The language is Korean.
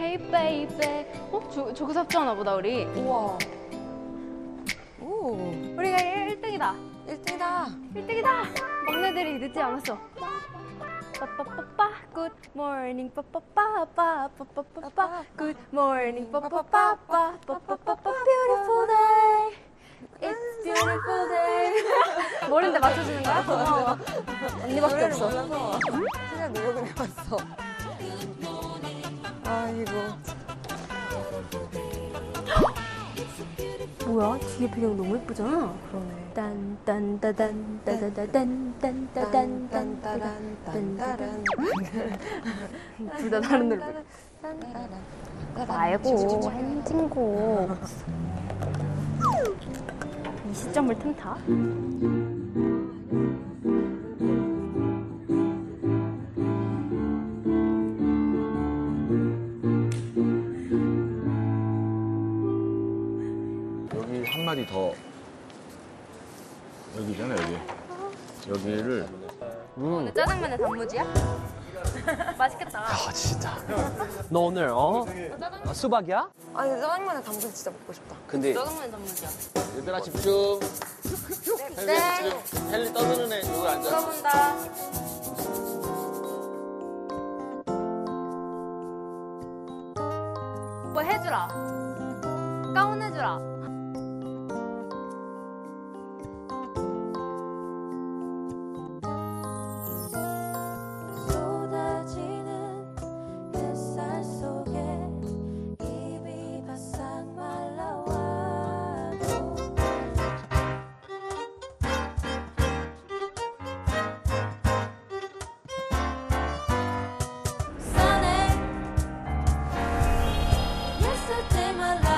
Hey baby. 어? 저, 저기서 합주하나 보다 우리. 우와. 오, 우리가 1등이다. 1등이다. 1등이다. 막내들이 늦지 않았어. 빠빠빠빠 Good morning 빠빠빠빠 빠빠빠빠 Good morning 빠빠빠빠 빠빠빠빠 Beautiful day It's beautiful day 머리인데 맞춰주는 거야? 고마워 언니밖에 없어 최대한 노력을 해봤어. 아이고. 뭐야? 뒤에 배경 너무 예쁘잖아 그러네. 딴딴따단 따다다단 딴따단 딴따단 딴따란. 둘다 다른 노래 말고 행진곡 이 시점을 틈타? 마디 더. 여기잖아 여기. 여기를. 오늘 짜장면에 단무지야? 맛있겠다. 아 진짜. 너 오늘 어? 어, 수박이야? 아니, 짜장면에 담근 진짜 먹고 싶다. 근데 짜장면에 단무지야. 얘들아 집중. 네. 헬리 떠드는 애 여기 앉아? 들어본다. 뭐 해주라 가운 해주라 in my life.